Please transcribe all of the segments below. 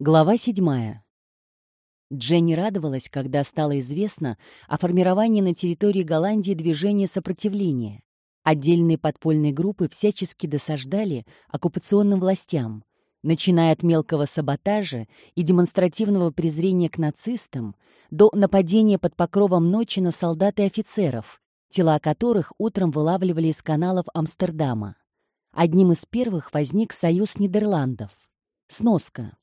Глава седьмая. Дженни радовалась, когда стало известно о формировании на территории Голландии движения сопротивления. Отдельные подпольные группы всячески досаждали оккупационным властям, начиная от мелкого саботажа и демонстративного презрения к нацистам до нападения под покровом ночи на солдат и офицеров, тела которых утром вылавливали из каналов Амстердама. Одним из первых возник Союз Нидерландов. Сноска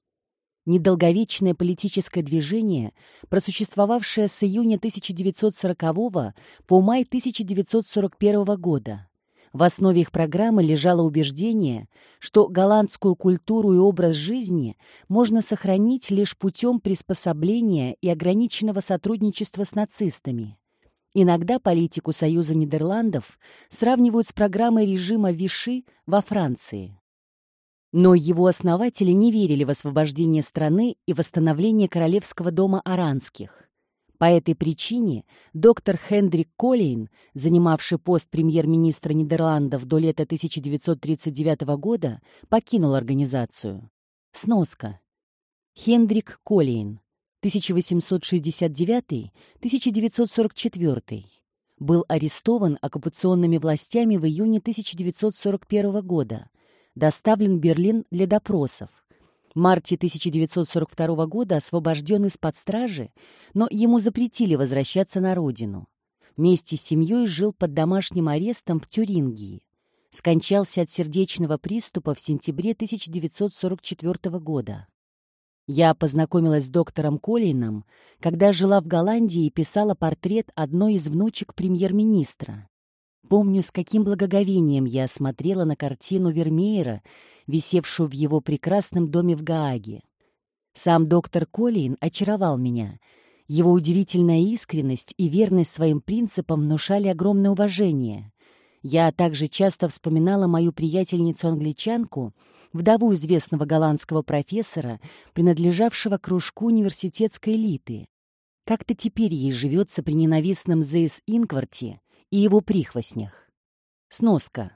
недолговечное политическое движение, просуществовавшее с июня 1940 по май 1941 года. В основе их программы лежало убеждение, что голландскую культуру и образ жизни можно сохранить лишь путем приспособления и ограниченного сотрудничества с нацистами. Иногда политику Союза Нидерландов сравнивают с программой режима Виши во Франции. Но его основатели не верили в освобождение страны и восстановление королевского дома Аранских. По этой причине доктор Хендрик Колейн, занимавший пост премьер-министра Нидерландов до лета 1939 года, покинул организацию. Сноска. Хендрик Колейн, 1869-1944, был арестован оккупационными властями в июне 1941 года доставлен в Берлин для допросов. В марте 1942 года освобожден из-под стражи, но ему запретили возвращаться на родину. Вместе с семьей жил под домашним арестом в Тюрингии. Скончался от сердечного приступа в сентябре 1944 года. Я познакомилась с доктором Коллином, когда жила в Голландии и писала портрет одной из внучек премьер-министра. Помню, с каким благоговением я смотрела на картину Вермеера, висевшую в его прекрасном доме в Гааге. Сам доктор Коллин очаровал меня. Его удивительная искренность и верность своим принципам внушали огромное уважение. Я также часто вспоминала мою приятельницу-англичанку, вдову известного голландского профессора, принадлежавшего кружку университетской элиты. Как-то теперь ей живется при ненавистном Зейс Инкварте, и его прихвостнях. Сноска.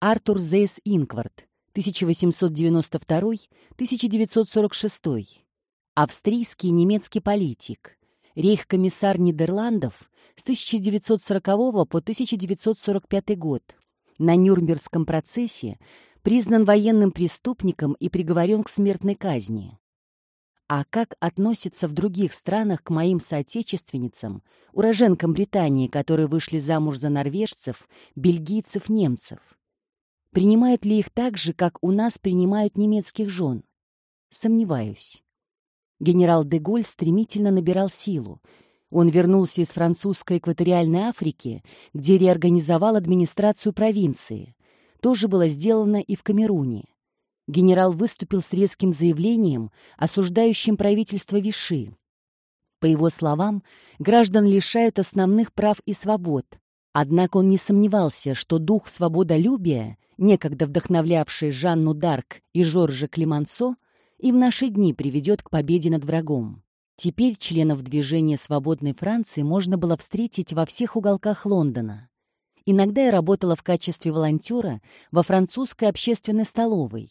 Артур Зейс Инкварт, 1892-1946. Австрийский немецкий политик. Рейхкомиссар Нидерландов с 1940 по 1945 год. На Нюрнбергском процессе признан военным преступником и приговорен к смертной казни. А как относится в других странах к моим соотечественницам, уроженкам Британии, которые вышли замуж за норвежцев, бельгийцев, немцев? Принимают ли их так же, как у нас принимают немецких жен? Сомневаюсь. Генерал де Голь стремительно набирал силу. Он вернулся из французской экваториальной Африки, где реорганизовал администрацию провинции. То же было сделано и в Камеруне генерал выступил с резким заявлением, осуждающим правительство Виши. По его словам, граждан лишают основных прав и свобод. Однако он не сомневался, что дух свободолюбия, некогда вдохновлявший Жанну Дарк и Жоржа Климансо, и в наши дни приведет к победе над врагом. Теперь членов движения «Свободной Франции» можно было встретить во всех уголках Лондона. Иногда я работала в качестве волонтера во французской общественной столовой.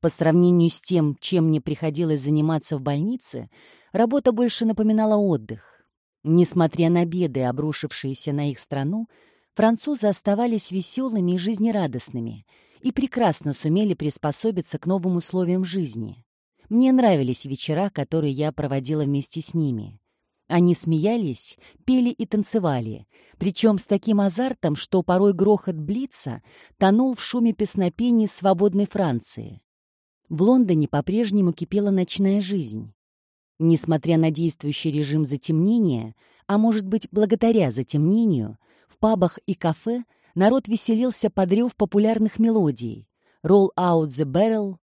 По сравнению с тем, чем мне приходилось заниматься в больнице, работа больше напоминала отдых. Несмотря на беды, обрушившиеся на их страну, французы оставались веселыми и жизнерадостными и прекрасно сумели приспособиться к новым условиям жизни. Мне нравились вечера, которые я проводила вместе с ними. Они смеялись, пели и танцевали, причем с таким азартом, что порой грохот Блица тонул в шуме песнопений свободной Франции. В Лондоне по-прежнему кипела ночная жизнь. Несмотря на действующий режим затемнения, а может быть, благодаря затемнению, в пабах и кафе народ веселился под рев популярных мелодий «Roll Out the Barrel»,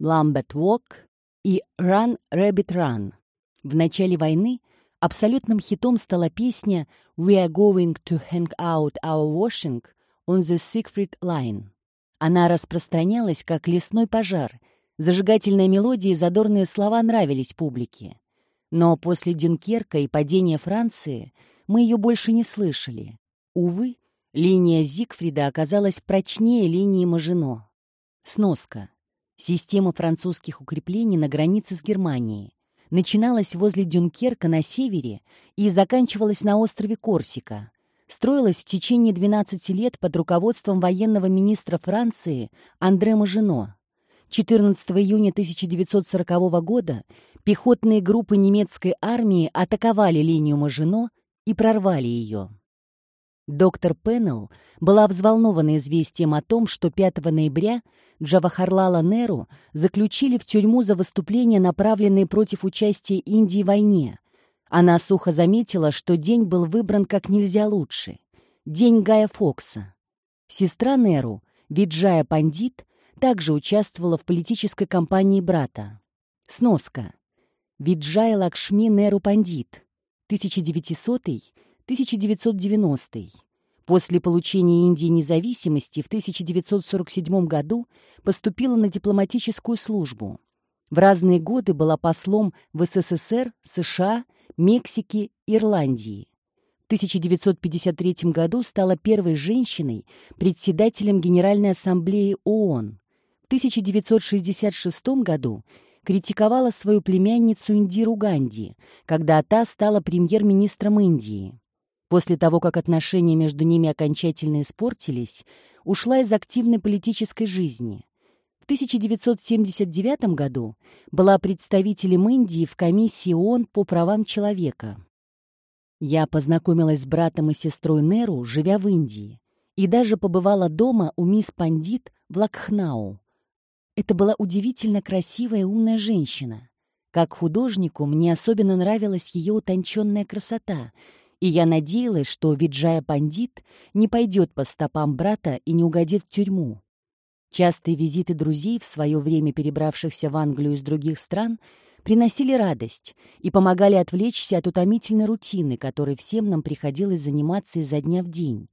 «Lambert Walk» и «Run, Rabbit Run». В начале войны абсолютным хитом стала песня «We are going to hang out our washing on the Siegfried Line». Она распространялась как лесной пожар — Зажигательная мелодия и задорные слова нравились публике. Но после Дюнкерка и падения Франции мы ее больше не слышали. Увы, линия Зигфрида оказалась прочнее линии Мажино. Сноска. Система французских укреплений на границе с Германией начиналась возле Дюнкерка на севере и заканчивалась на острове Корсика. Строилась в течение 12 лет под руководством военного министра Франции Андре Мажино. 14 июня 1940 года пехотные группы немецкой армии атаковали линию Мажино и прорвали ее. Доктор Пеннелл была взволнована известием о том, что 5 ноября Джавахарлала Неру заключили в тюрьму за выступления, направленные против участия Индии в войне. Она сухо заметила, что день был выбран как нельзя лучше. День Гая Фокса. Сестра Неру, Виджая Пандит, также участвовала в политической кампании брата. Сноска. Виджая Лакшми Неру Пандит. 1900 1990. После получения Индии независимости в 1947 году поступила на дипломатическую службу. В разные годы была послом в СССР, США, Мексике, Ирландии. В 1953 году стала первой женщиной председателем Генеральной ассамблеи ООН. В 1966 году критиковала свою племянницу Индиру Ганди, когда та стала премьер-министром Индии. После того, как отношения между ними окончательно испортились, ушла из активной политической жизни. В 1979 году была представителем Индии в комиссии ООН по правам человека. Я познакомилась с братом и сестрой Неру, живя в Индии, и даже побывала дома у мисс Пандит в Лакхнау. Это была удивительно красивая и умная женщина. Как художнику мне особенно нравилась ее утонченная красота — и я надеялась, что Виджая Пандит не пойдет по стопам брата и не угодит в тюрьму. Частые визиты друзей, в свое время перебравшихся в Англию из других стран, приносили радость и помогали отвлечься от утомительной рутины, которой всем нам приходилось заниматься изо дня в день.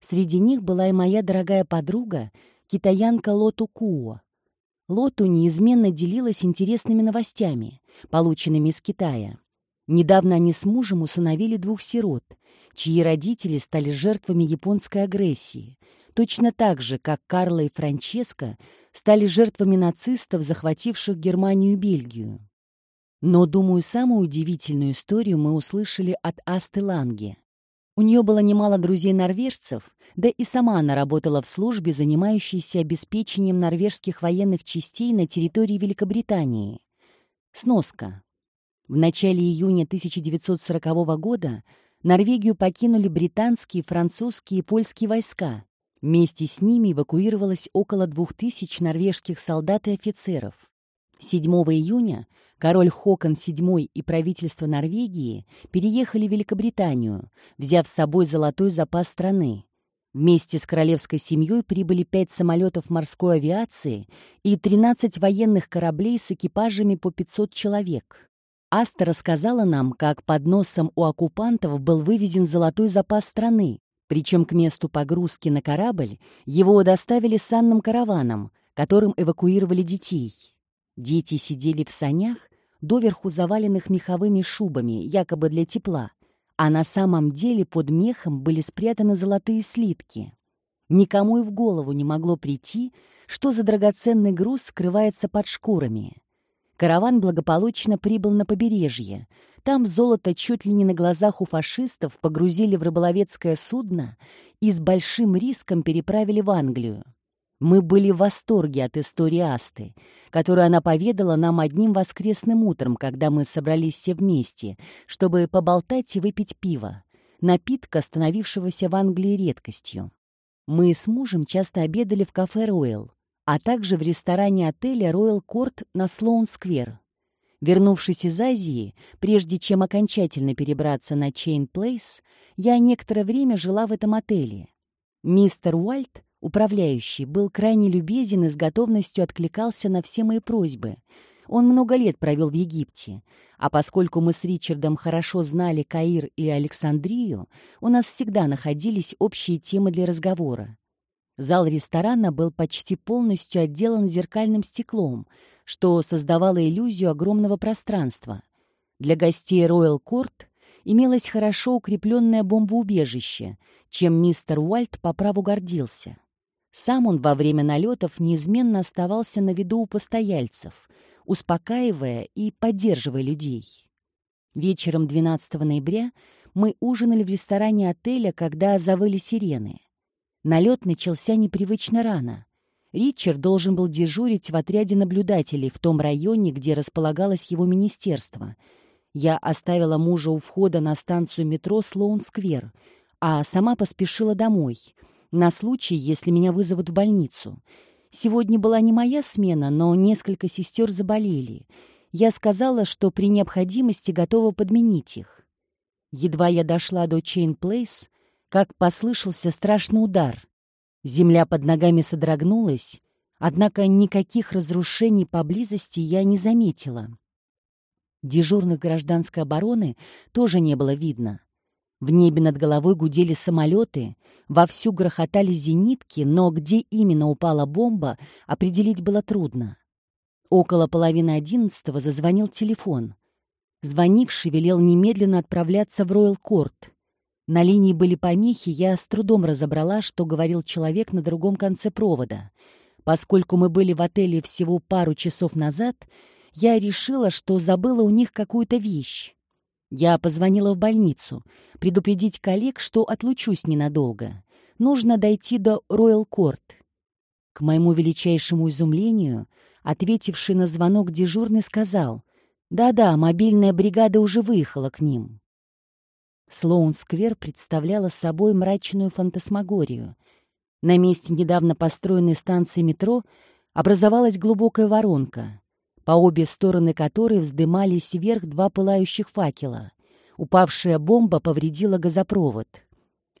Среди них была и моя дорогая подруга, китаянка Лоту Куо. Лоту неизменно делилась интересными новостями, полученными из Китая. Недавно они с мужем усыновили двух сирот, чьи родители стали жертвами японской агрессии, точно так же, как Карла и Франческо стали жертвами нацистов, захвативших Германию и Бельгию. Но, думаю, самую удивительную историю мы услышали от Асты Ланге. У нее было немало друзей-норвежцев, да и сама она работала в службе, занимающейся обеспечением норвежских военных частей на территории Великобритании. Сноска. В начале июня 1940 года Норвегию покинули британские, французские и польские войска. Вместе с ними эвакуировалось около двух тысяч норвежских солдат и офицеров. 7 июня король Хокон VII и правительство Норвегии переехали в Великобританию, взяв с собой золотой запас страны. Вместе с королевской семьей прибыли пять самолетов морской авиации и 13 военных кораблей с экипажами по 500 человек. Аста рассказала нам, как под носом у оккупантов был вывезен золотой запас страны, причем к месту погрузки на корабль его доставили санным караваном, которым эвакуировали детей. Дети сидели в санях, доверху заваленных меховыми шубами, якобы для тепла, а на самом деле под мехом были спрятаны золотые слитки. Никому и в голову не могло прийти, что за драгоценный груз скрывается под шкурами. Караван благополучно прибыл на побережье. Там золото чуть ли не на глазах у фашистов погрузили в рыболовецкое судно и с большим риском переправили в Англию. Мы были в восторге от истории Асты, которую она поведала нам одним воскресным утром, когда мы собрались все вместе, чтобы поболтать и выпить пиво, напитка, становившегося в Англии редкостью. Мы с мужем часто обедали в кафе «Ройл», а также в ресторане отеля Royal Court на Слоун-сквер. Вернувшись из Азии, прежде чем окончательно перебраться на Чейн Плейс, я некоторое время жила в этом отеле. Мистер Уальт, управляющий, был крайне любезен и с готовностью откликался на все мои просьбы. Он много лет провел в Египте, а поскольку мы с Ричардом хорошо знали Каир и Александрию, у нас всегда находились общие темы для разговора. Зал ресторана был почти полностью отделан зеркальным стеклом, что создавало иллюзию огромного пространства. Для гостей Royal Court имелось хорошо укрепленное бомбоубежище, чем мистер Уальт по праву гордился. Сам он во время налетов неизменно оставался на виду у постояльцев, успокаивая и поддерживая людей. Вечером 12 ноября мы ужинали в ресторане отеля, когда завыли сирены. Налет начался непривычно рано. Ричард должен был дежурить в отряде наблюдателей в том районе, где располагалось его министерство. Я оставила мужа у входа на станцию метро Слоун-сквер, а сама поспешила домой, на случай, если меня вызовут в больницу. Сегодня была не моя смена, но несколько сестер заболели. Я сказала, что при необходимости готова подменить их. Едва я дошла до Чейн Плейс, как послышался страшный удар. Земля под ногами содрогнулась, однако никаких разрушений поблизости я не заметила. Дежурных гражданской обороны тоже не было видно. В небе над головой гудели самолеты, вовсю грохотали зенитки, но где именно упала бомба, определить было трудно. Около половины одиннадцатого зазвонил телефон. Звонивший велел немедленно отправляться в Роyal-Корт. На линии были помехи, я с трудом разобрала, что говорил человек на другом конце провода. Поскольку мы были в отеле всего пару часов назад, я решила, что забыла у них какую-то вещь. Я позвонила в больницу, предупредить коллег, что отлучусь ненадолго. Нужно дойти до Роyal-Корт. К моему величайшему изумлению, ответивший на звонок дежурный сказал, «Да-да, мобильная бригада уже выехала к ним». Слоун-сквер представляла собой мрачную фантасмагорию. На месте недавно построенной станции метро образовалась глубокая воронка по обе стороны которой вздымались вверх два пылающих факела. Упавшая бомба повредила газопровод.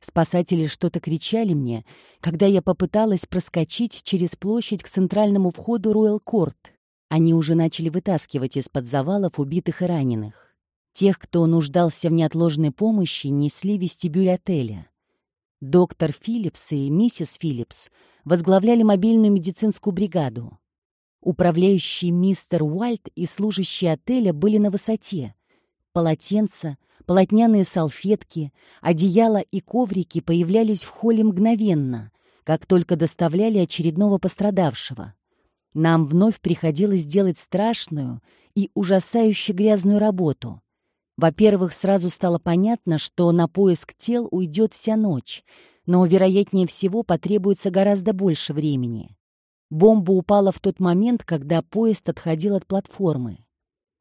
Спасатели что-то кричали мне, когда я попыталась проскочить через площадь к центральному входу Роyal Корт. Они уже начали вытаскивать из-под завалов убитых и раненых. Тех, кто нуждался в неотложной помощи, несли вестибюль отеля. Доктор Филлипс и миссис Филлипс возглавляли мобильную медицинскую бригаду. Управляющий мистер Уальт и служащие отеля были на высоте. Полотенца, полотняные салфетки, одеяла и коврики появлялись в холле мгновенно, как только доставляли очередного пострадавшего. Нам вновь приходилось делать страшную и ужасающе грязную работу. Во-первых, сразу стало понятно, что на поиск тел уйдет вся ночь, но, вероятнее всего, потребуется гораздо больше времени. Бомба упала в тот момент, когда поезд отходил от платформы.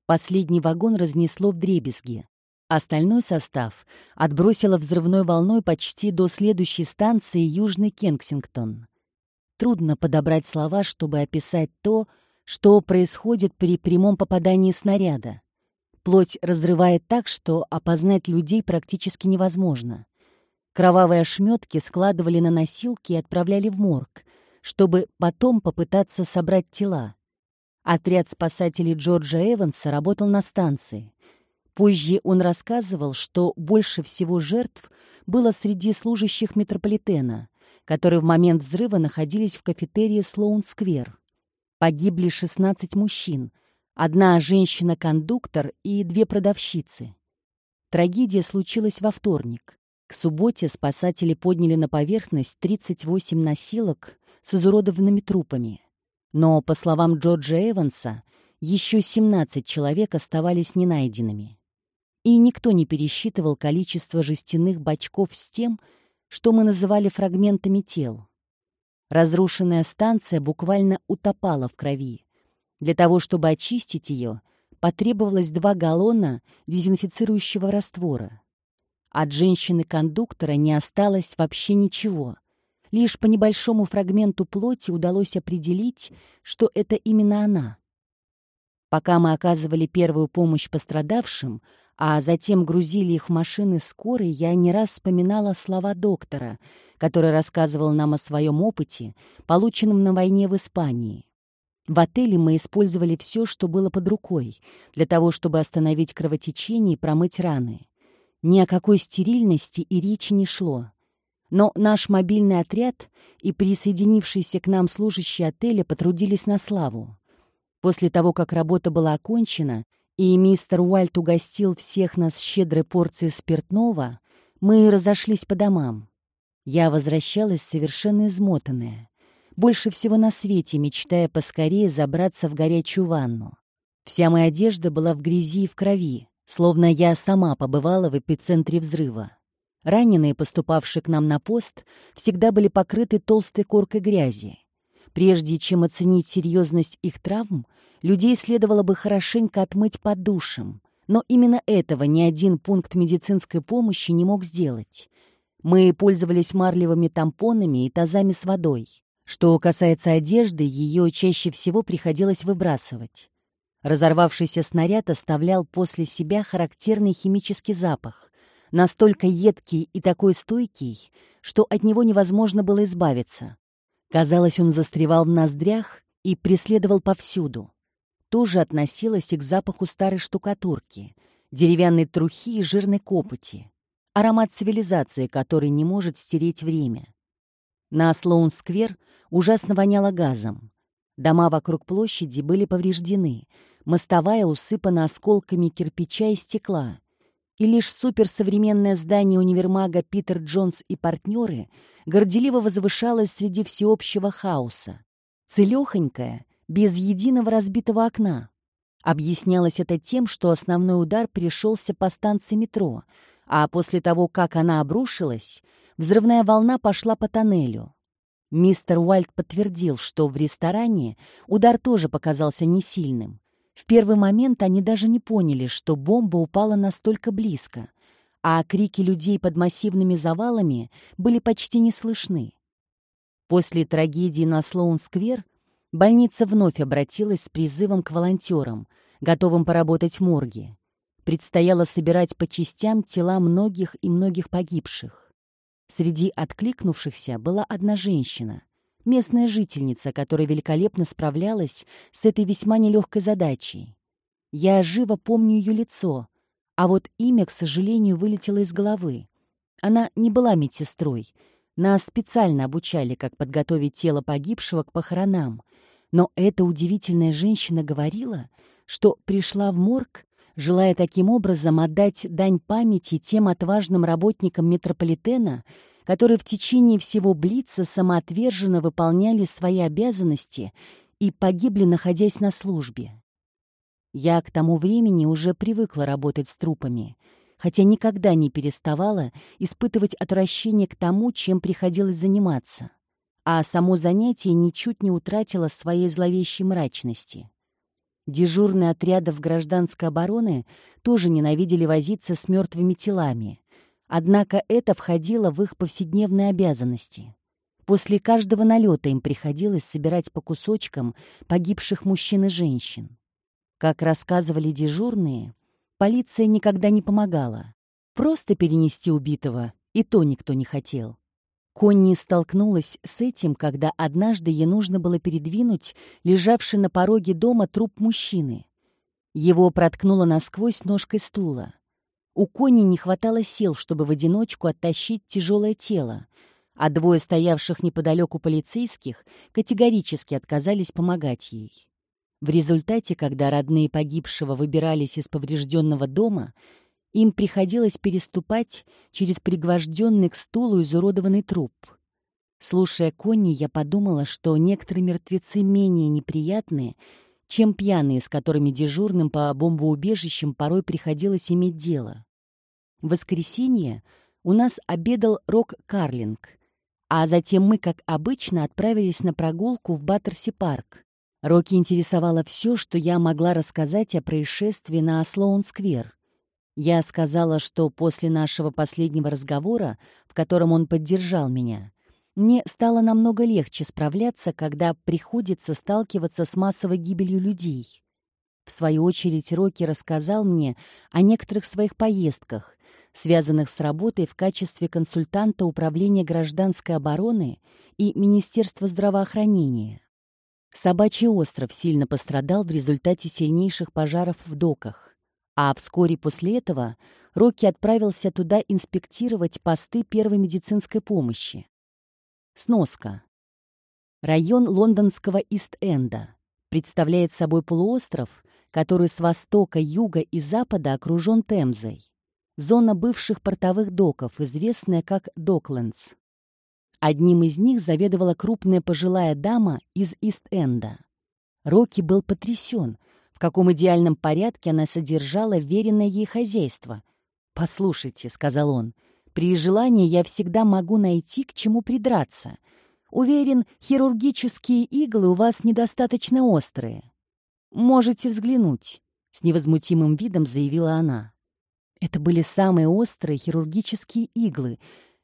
Последний вагон разнесло в дребезги. Остальной состав отбросило взрывной волной почти до следующей станции Южный Кенсингтон. Трудно подобрать слова, чтобы описать то, что происходит при прямом попадании снаряда. Плоть разрывает так, что опознать людей практически невозможно. Кровавые ошметки складывали на носилки и отправляли в морг, чтобы потом попытаться собрать тела. Отряд спасателей Джорджа Эванса работал на станции. Позже он рассказывал, что больше всего жертв было среди служащих метрополитена, которые в момент взрыва находились в кафетерии Слоун-сквер. Погибли 16 мужчин, одна женщина-кондуктор и две продавщицы. Трагедия случилась во вторник. К субботе спасатели подняли на поверхность 38 носилок с изуродованными трупами. Но, по словам Джорджа Эванса, еще 17 человек оставались ненайденными. И никто не пересчитывал количество жестяных бачков с тем, что мы называли фрагментами тел. Разрушенная станция буквально утопала в крови. Для того, чтобы очистить ее, потребовалось два галлона дезинфицирующего раствора. От женщины-кондуктора не осталось вообще ничего. Лишь по небольшому фрагменту плоти удалось определить, что это именно она. Пока мы оказывали первую помощь пострадавшим, а затем грузили их в машины скорой, я не раз вспоминала слова доктора, который рассказывал нам о своем опыте, полученном на войне в Испании. В отеле мы использовали все, что было под рукой, для того, чтобы остановить кровотечение и промыть раны. Ни о какой стерильности и речи не шло. Но наш мобильный отряд и присоединившиеся к нам служащие отеля потрудились на славу. После того, как работа была окончена, и мистер Уальт угостил всех нас щедрой порцией спиртного, мы разошлись по домам. Я возвращалась совершенно измотанная. больше всего на свете мечтая поскорее забраться в горячую ванну. Вся моя одежда была в грязи и в крови, словно я сама побывала в эпицентре взрыва. Раненые, поступавшие к нам на пост, всегда были покрыты толстой коркой грязи. Прежде чем оценить серьезность их травм, людей следовало бы хорошенько отмыть под душем. Но именно этого ни один пункт медицинской помощи не мог сделать. Мы пользовались марлевыми тампонами и тазами с водой. Что касается одежды, ее чаще всего приходилось выбрасывать. Разорвавшийся снаряд оставлял после себя характерный химический запах, настолько едкий и такой стойкий, что от него невозможно было избавиться. Казалось, он застревал в ноздрях и преследовал повсюду. Тоже относилось и к запаху старой штукатурки, деревянной трухи и жирной копоти. Аромат цивилизации, который не может стереть время. На Слоун-сквер ужасно воняло газом. Дома вокруг площади были повреждены — мостовая усыпана осколками кирпича и стекла, и лишь суперсовременное здание универмага Питер Джонс и партнеры горделиво возвышалось среди всеобщего хаоса. Целехонькое, без единого разбитого окна. Объяснялось это тем, что основной удар пришелся по станции метро, а после того, как она обрушилась, взрывная волна пошла по тоннелю. Мистер Уальд подтвердил, что в ресторане удар тоже показался несильным, в первый момент они даже не поняли, что бомба упала настолько близко, а крики людей под массивными завалами были почти не слышны. После трагедии на Слоун-сквер больница вновь обратилась с призывом к волонтерам, готовым поработать в морге. Предстояло собирать по частям тела многих и многих погибших. Среди откликнувшихся была одна женщина, местная жительница, которая великолепно справлялась с этой весьма нелегкой задачей. Я живо помню ее лицо, а вот имя, к сожалению, вылетело из головы. Она не была медсестрой. Нас специально обучали, как подготовить тело погибшего к похоронам. Но эта удивительная женщина говорила, что пришла в морг, желая таким образом отдать дань памяти тем отважным работникам метрополитена, которые в течение всего Блица самоотверженно выполняли свои обязанности и погибли, находясь на службе. Я к тому времени уже привыкла работать с трупами, хотя никогда не переставала испытывать отвращение к тому, чем приходилось заниматься, а само занятие ничуть не утратило своей зловещей мрачности. Дежурные отрядов гражданской обороны тоже ненавидели возиться с мертвыми телами, Однако это входило в их повседневные обязанности. После каждого налета им приходилось собирать по кусочкам погибших мужчин и женщин. Как рассказывали дежурные, полиция никогда не помогала. Просто перенести убитого и то никто не хотел. Конни столкнулась с этим, когда однажды ей нужно было передвинуть лежавший на пороге дома труп мужчины. Его проткнуло насквозь ножкой стула. У Кони не хватало сил, чтобы в одиночку оттащить тяжелое тело, а двое стоявших неподалеку полицейских категорически отказались помогать ей. В результате, когда родные погибшего выбирались из поврежденного дома, им приходилось переступать через пригвожденный к стулу изуродованный труп. Слушая Конни, я подумала, что некоторые мертвецы менее неприятные, чем пьяные, с которыми дежурным по бомбоубежищам порой приходилось иметь дело. В воскресенье у нас обедал Рок-Карлинг, а затем мы, как обычно, отправились на прогулку в Баттерси-парк. Рокки интересовало все, что я могла рассказать о происшествии на Слоун-сквер. Я сказала, что после нашего последнего разговора, в котором он поддержал меня, мне стало намного легче справляться, когда приходится сталкиваться с массовой гибелью людей. В свою очередь Рокки рассказал мне о некоторых своих поездках, связанных с работой в качестве консультанта Управления гражданской обороны и Министерства здравоохранения. Собачий остров сильно пострадал в результате сильнейших пожаров в доках, а вскоре после этого Рокки отправился туда инспектировать посты первой медицинской помощи. Сноска. Район лондонского Ист-Энда представляет собой полуостров, который с востока, юга и запада окружен Темзой. Зона бывших портовых доков, известная как Доклендс. Одним из них заведовала крупная пожилая дама из Ист-Энда. Рокки был потрясен, в каком идеальном порядке она содержала веренное ей хозяйство. «Послушайте», — сказал он, — «при желании я всегда могу найти, к чему придраться. Уверен, хирургические иглы у вас недостаточно острые. Можете взглянуть», — с невозмутимым видом заявила она. Это были самые острые хирургические иглы,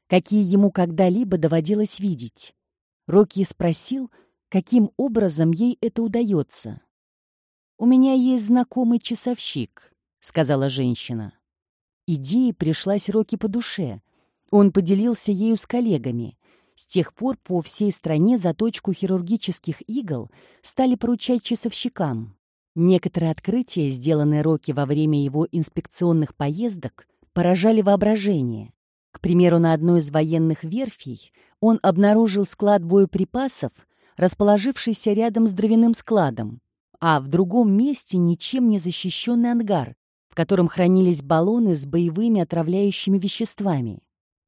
какие ему когда-либо доводилось видеть. Рокки спросил, каким образом ей это удается. «У меня есть знакомый часовщик», — сказала женщина. Идея пришлась Рокки по душе. Он поделился ею с коллегами. С тех пор по всей стране заточку хирургических игл стали поручать часовщикам. Некоторые открытия, сделанные Рокки во время его инспекционных поездок, поражали воображение. К примеру, на одной из военных верфей он обнаружил склад боеприпасов, расположившийся рядом с дровяным складом, а в другом месте ничем не защищенный ангар, котором хранились баллоны с боевыми отравляющими веществами.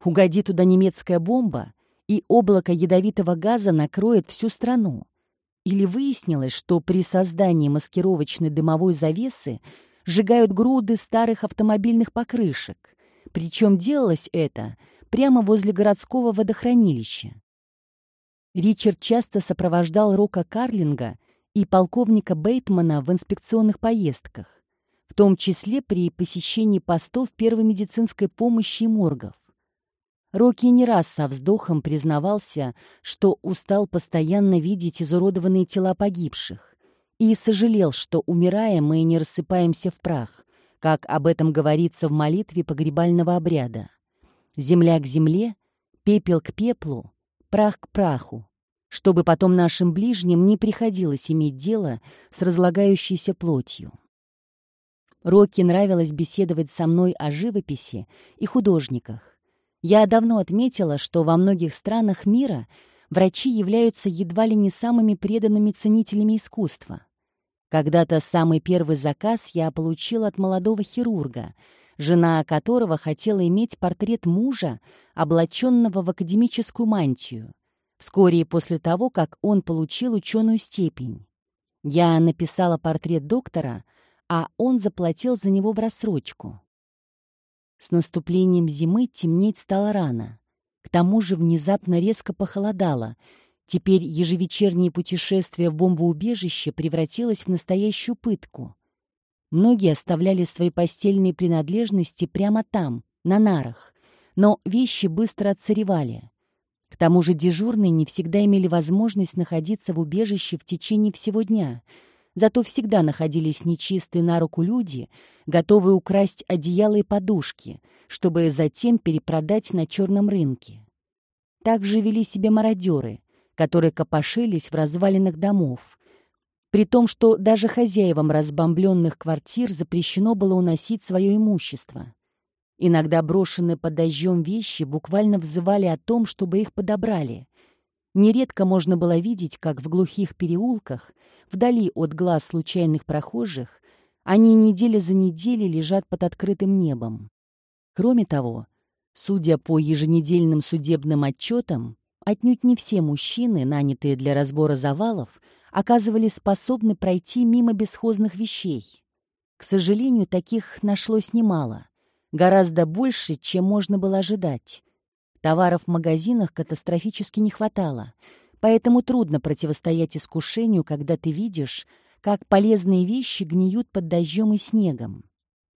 Угоди туда немецкая бомба, и облако ядовитого газа накроет всю страну. Или выяснилось, что при создании маскировочной дымовой завесы сжигают груды старых автомобильных покрышек. Причем делалось это прямо возле городского водохранилища. Ричард часто сопровождал Рока Карлинга и полковника Бейтмана в инспекционных поездках, том числе при посещении постов первой медицинской помощи и моргов. Рокки не раз со вздохом признавался, что устал постоянно видеть изуродованные тела погибших, и сожалел, что, умирая, мы не рассыпаемся в прах, как об этом говорится в молитве погребального обряда. Земля к земле, пепел к пеплу, прах к праху, чтобы потом нашим ближним не приходилось иметь дело с разлагающейся плотью. Рокки нравилось беседовать со мной о живописи и художниках. Я давно отметила, что во многих странах мира врачи являются едва ли не самыми преданными ценителями искусства. Когда-то самый первый заказ я получила от молодого хирурга, жена которого хотела иметь портрет мужа, облаченного в академическую мантию, вскоре после того, как он получил ученую степень. Я написала портрет доктора, а он заплатил за него в рассрочку. С наступлением зимы темнеть стало рано. К тому же внезапно резко похолодало. Теперь ежевечернее путешествие в бомбоубежище превратилось в настоящую пытку. Многие оставляли свои постельные принадлежности прямо там, на нарах, но вещи быстро отсыревали. К тому же дежурные не всегда имели возможность находиться в убежище в течение всего дня — Зато всегда находились нечистые на руку люди, готовые украсть одеяло и подушки, чтобы затем перепродать на черном рынке. Также вели себя мародеры, которые копошились в развалинах домов, при том, что даже хозяевам разбомбленных квартир запрещено было уносить свое имущество. Иногда брошенные под дождем вещи буквально взывали о том, чтобы их подобрали, Нередко можно было видеть, как в глухих переулках, вдали от глаз случайных прохожих, они неделя за неделей лежат под открытым небом. Кроме того, судя по еженедельным судебным отчетам, отнюдь не все мужчины, нанятые для разбора завалов, оказывались способны пройти мимо бесхозных вещей. К сожалению, таких нашлось немало, гораздо больше, чем можно было ожидать, Товаров в магазинах катастрофически не хватало, поэтому трудно противостоять искушению, когда ты видишь, как полезные вещи гниют под дождем и снегом.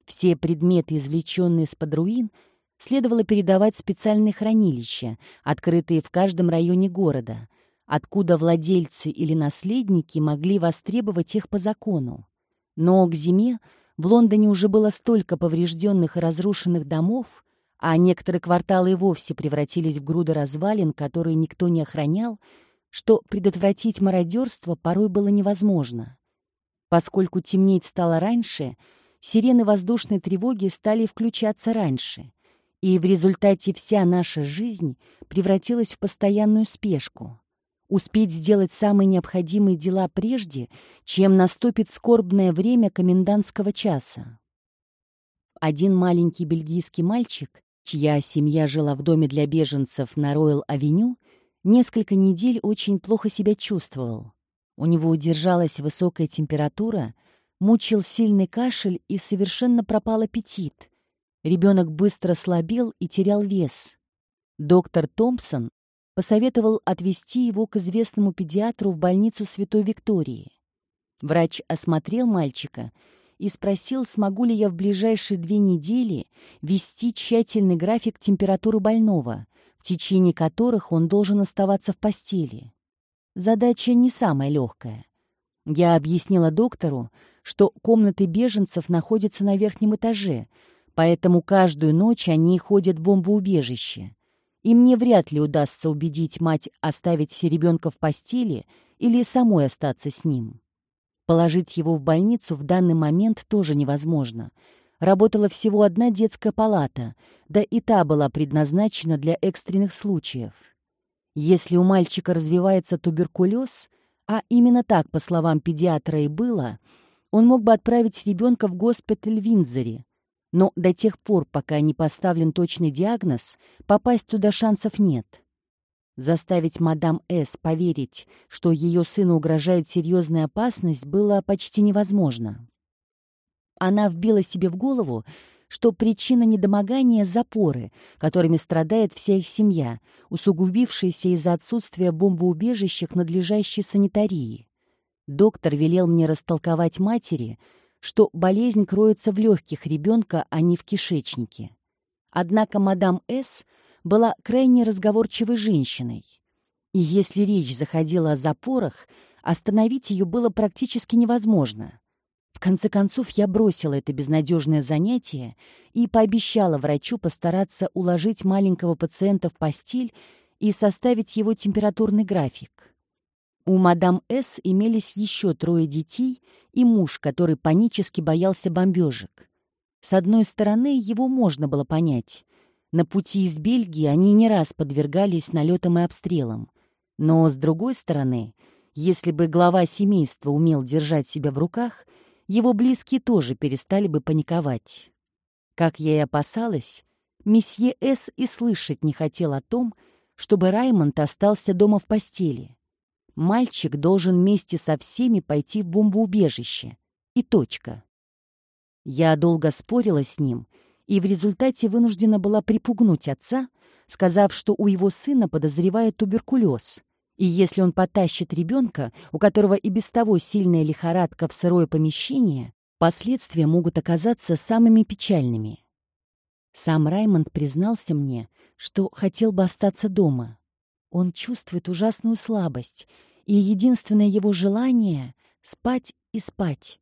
Все предметы, извлеченные из-под руин, следовало передавать в специальные хранилища, открытые в каждом районе города, откуда владельцы или наследники могли востребовать их по закону. Но к зиме в Лондоне уже было столько поврежденных и разрушенных домов, а некоторые кварталы и вовсе превратились в груды развалин, которые никто не охранял, что предотвратить мародерство порой было невозможно. Поскольку темнеть стало раньше, сирены воздушной тревоги стали включаться раньше, и в результате вся наша жизнь превратилась в постоянную спешку. Успеть сделать самые необходимые дела прежде, чем наступит скорбное время комендантского часа. Один маленький бельгийский мальчик чья семья жила в доме для беженцев на Роyal-авеню, Несколько недель очень плохо себя чувствовал. У него удержалась высокая температура, мучил сильный кашель и совершенно пропал аппетит. Ребенок быстро слабел и терял вес. Доктор Томпсон посоветовал отвезти его к известному педиатру в больницу Святой Виктории. Врач осмотрел мальчика и спросил, смогу ли я в ближайшие две недели вести тщательный график температуры больного, в течение которых он должен оставаться в постели. Задача не самая легкая. Я объяснила доктору, что комнаты беженцев находятся на верхнем этаже, поэтому каждую ночь они ходят в бомбоубежище и мне вряд ли удастся убедить мать оставить ребенка в постели или самой остаться с ним. Положить его в больницу в данный момент тоже невозможно. Работала всего одна детская палата, да и та была предназначена для экстренных случаев. Если у мальчика развивается туберкулез, а именно так, по словам педиатра, и было, он мог бы отправить ребенка в госпиталь в Виндзоре, но до тех пор, пока не поставлен точный диагноз, попасть туда шансов нет. Заставить мадам С. поверить, что ее сыну угрожает серьезная опасность, было почти невозможно. Она вбила себе в голову, что причина недомогания — запоры, которыми страдает вся их семья, усугубившиеся из-за отсутствия бомбоубежища к надлежащей санитарии. Доктор велел мне растолковать матери — что болезнь кроется в легких ребенка, а не в кишечнике. Однако мадам С. была крайне разговорчивой женщиной. И если речь заходила о запорах, остановить ее было практически невозможно. В конце концов, я бросила это безнадежное занятие и пообещала врачу постараться уложить маленького пациента в постель и составить его температурный график. У мадам С. имелись еще трое детей и муж, который панически боялся бомбежек. С одной стороны, его можно было понять. На пути из Бельгии они не раз подвергались налетам и обстрелам. Но, с другой стороны, если бы глава семейства умел держать себя в руках, его близкие тоже перестали бы паниковать. Как я и опасалась, месье С. и слышать не хотел о том, чтобы Раймонд остался дома в постели. Мальчик должен вместе со всеми пойти в бомбоубежище. И точка. Я долго спорила с ним, и в результате вынуждена была припугнуть отца, сказав, что у его сына подозревают туберкулез, и если он потащит ребенка, у которого и без того сильная лихорадка в сырое помещение, последствия могут оказаться самыми печальными. Сам Раймонд признался мне, что хотел бы остаться дома, он чувствует ужасную слабость, и единственное его желание — спать и спать.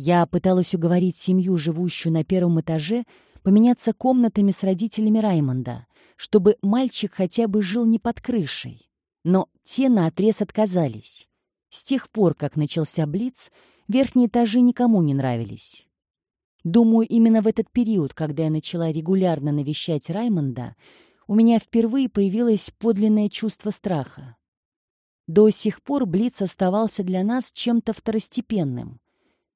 Я пыталась уговорить семью, живущую на первом этаже, поменяться комнатами с родителями Раймонда, чтобы мальчик хотя бы жил не под крышей. Но те наотрез отказались. С тех пор, как начался Блиц, верхние этажи никому не нравились. Думаю, именно в этот период, когда я начала регулярно навещать Раймонда, у меня впервые появилось подлинное чувство страха. До сих пор Блиц оставался для нас чем-то второстепенным.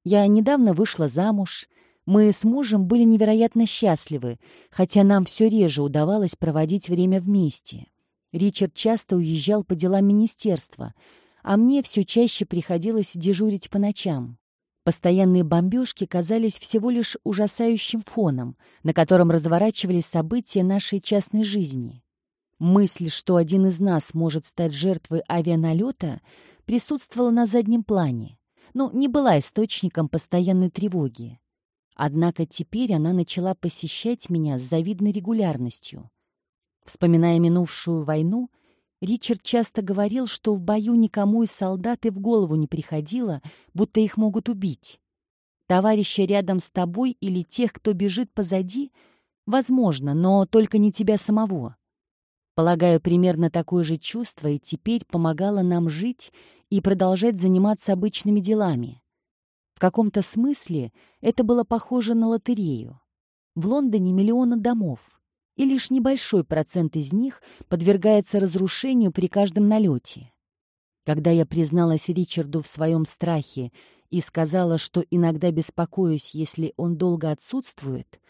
Я недавно вышла замуж, мы с мужем были невероятно счастливы, хотя нам все реже удавалось проводить время вместе. Ричард часто уезжал по делам министерства, а мне все чаще приходилось дежурить по ночам. Постоянные бомбежки казались всего лишь ужасающим фоном, на котором разворачивались события нашей частной жизни. Мысль, что один из нас может стать жертвой авианалета, присутствовала на заднем плане, но не была источником постоянной тревоги. Однако теперь она начала посещать меня с завидной регулярностью. Вспоминая минувшую войну, Ричард часто говорил, что в бою никому из солдат и в голову не приходило, будто их могут убить. Товарища рядом с тобой или тех, кто бежит позади, возможно, но только не тебя самого. Полагаю, примерно такое же чувство и теперь помогало нам жить и продолжать заниматься обычными делами. Каком-то смысле это было похоже на лотерею. В Лондоне миллионы домов и лишь небольшой процент из них подвергается разрушению при каждом налете. Когда я призналась Ричарду в своем страхе и сказала, что иногда беспокоюсь, если он долго отсутствует,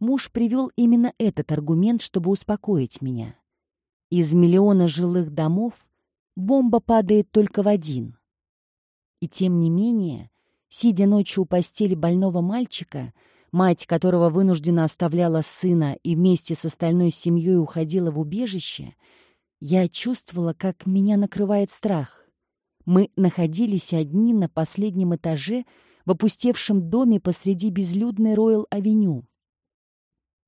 муж привел именно этот аргумент, чтобы успокоить меня. Из миллиона жилых домов бомба падает только в один. И тем не менее, сидя ночью у постели больного мальчика, мать которого вынуждена оставляла сына и вместе с остальной семьей уходила в убежище, я чувствовала, как меня накрывает страх. Мы находились одни на последнем этаже в опустевшем доме посреди безлюдной Роyal-авеню.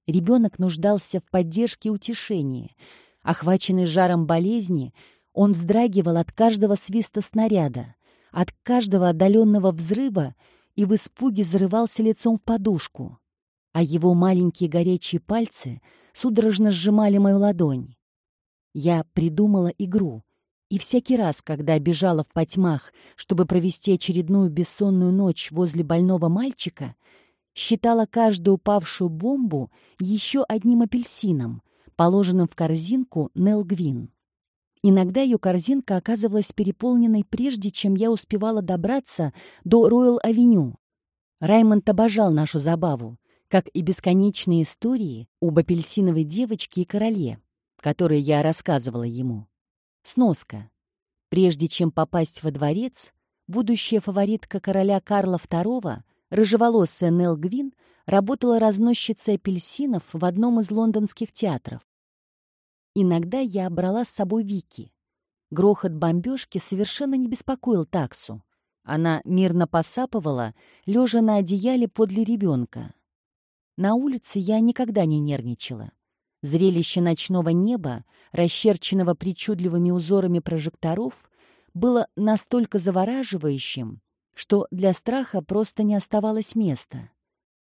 Ребенок нуждался в поддержке и утешении. Охваченный жаром болезни, он вздрагивал от каждого свиста снаряда, от каждого отдаленного взрыва и в испуге зарывался лицом в подушку, а его маленькие горячие пальцы судорожно сжимали мою ладонь. Я придумала игру, и всякий раз, когда бежала в потьмах, чтобы провести очередную бессонную ночь возле больного мальчика, считала каждую упавшую бомбу еще одним апельсином, положенным в корзинку Нел Гвин. Иногда ее корзинка оказывалась переполненной прежде, чем я успевала добраться до Роyal-авеню. Раймонд обожал нашу забаву, как и бесконечные истории об апельсиновой девочке и короле, которые я рассказывала ему. Сноска. Прежде чем попасть во дворец, будущая фаворитка короля Карла II, рыжеволосая Нел Гвин, работала разносчицей апельсинов в одном из лондонских театров. Иногда я брала с собой Вики. Грохот бомбежки совершенно не беспокоил таксу. Она мирно посапывала, лежа на одеяле подле ребенка. На улице я никогда не нервничала. Зрелище ночного неба, расчерченного причудливыми узорами прожекторов, было настолько завораживающим, что для страха просто не оставалось места.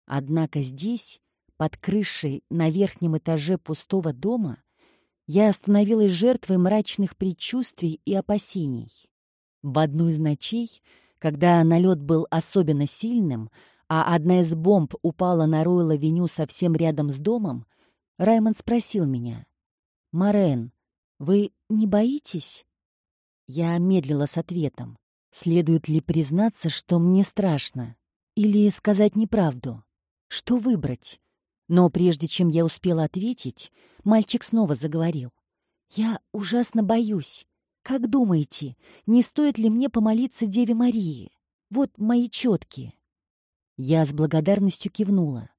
Однако здесь, под крышей на верхнем этаже пустого дома, я остановилась жертвой мрачных предчувствий и опасений. В одну из ночей, когда налет был особенно сильным, а одна из бомб упала на Ройл-авеню совсем рядом с домом, Раймонд спросил меня. «Морен, вы не боитесь?» Я медлила с ответом. Следует ли признаться, что мне страшно? Или сказать неправду? Что выбрать? Но прежде чем я успела ответить, мальчик снова заговорил. «Я ужасно боюсь. Как думаете, не стоит ли мне помолиться Деве Марии? Вот мои четки». Я с благодарностью кивнула.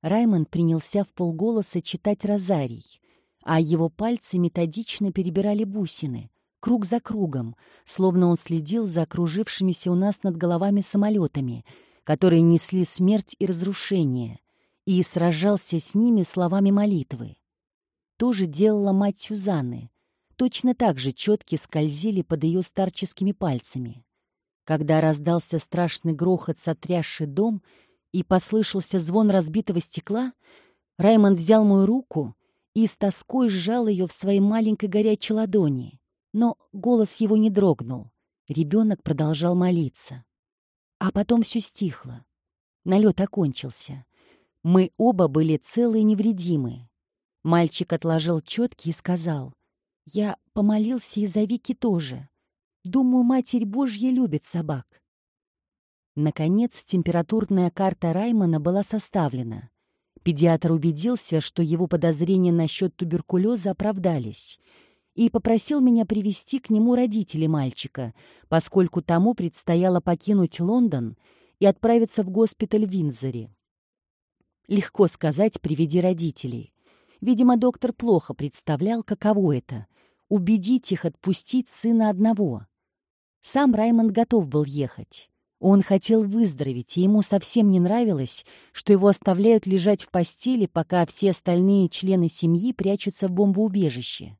Раймонд принялся в полголоса читать розарий, а его пальцы методично перебирали бусины, круг за кругом, словно он следил за окружившимися у нас над головами самолетами, которые несли смерть и разрушение, и сражался с ними словами молитвы. То же делала мать Сюзанны. Точно так же четки скользили под ее старческими пальцами. Когда раздался страшный грохот, сотрясший дом, и послышался звон разбитого стекла, Раймонд взял мою руку и с тоской сжал ее в своей маленькой горячей ладони. Но голос его не дрогнул. Ребенок продолжал молиться. А потом все стихло. Налет окончился. Мы оба были целы и невредимы. Мальчик отложил четки и сказал, «Я помолился и за Вики тоже. Думаю, Матерь Божья любит собак. Наконец, температурная карта Раймона была составлена. Педиатр убедился, что его подозрения насчет туберкулеза оправдались, и попросил меня привести к нему родителей мальчика, поскольку тому предстояло покинуть Лондон и отправиться в госпиталь в Винзоре. Легко сказать «приведи родителей». Видимо, доктор плохо представлял, каково это — убедить их отпустить сына одного. Сам Раймонд готов был ехать. Он хотел выздороветь, и ему совсем не нравилось, что его оставляют лежать в постели, пока все остальные члены семьи прячутся в бомбоубежище.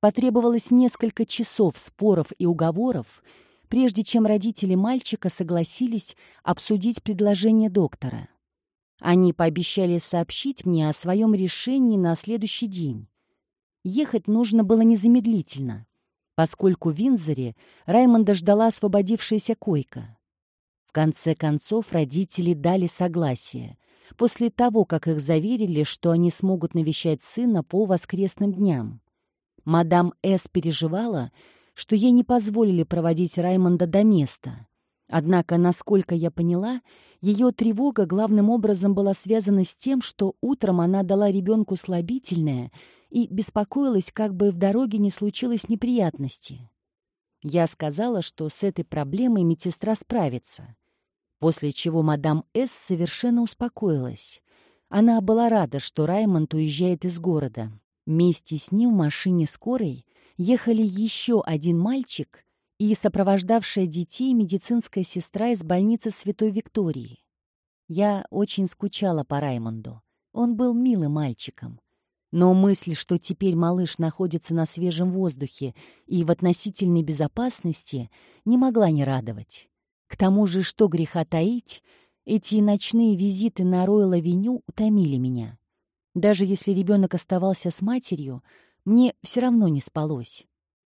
Потребовалось несколько часов споров и уговоров, прежде чем родители мальчика согласились обсудить предложение доктора. Они пообещали сообщить мне о своем решении на следующий день. Ехать нужно было незамедлительно, поскольку в Винзоре Раймонда ждала освободившаяся койка. В конце концов, родители дали согласие, после того, как их заверили, что они смогут навещать сына по воскресным дням. Мадам С. переживала, что ей не позволили проводить Раймонда до места. Однако, насколько я поняла, ее тревога главным образом была связана с тем, что утром она дала ребенку слабительное и беспокоилась, как бы в дороге не случилось неприятности. Я сказала, что с этой проблемой медсестра справится, после чего мадам С. совершенно успокоилась. Она была рада, что Раймонд уезжает из города. Вместе с ним в машине скорой ехали еще один мальчик и сопровождавшая детей медицинская сестра из больницы Святой Виктории. Я очень скучала по Раймонду. Он был милым мальчиком. Но мысль, что теперь малыш находится на свежем воздухе и в относительной безопасности, не могла не радовать. К тому же, что греха таить, эти ночные визиты на Ройл-авеню утомили меня. Даже если ребенок оставался с матерью, мне все равно не спалось.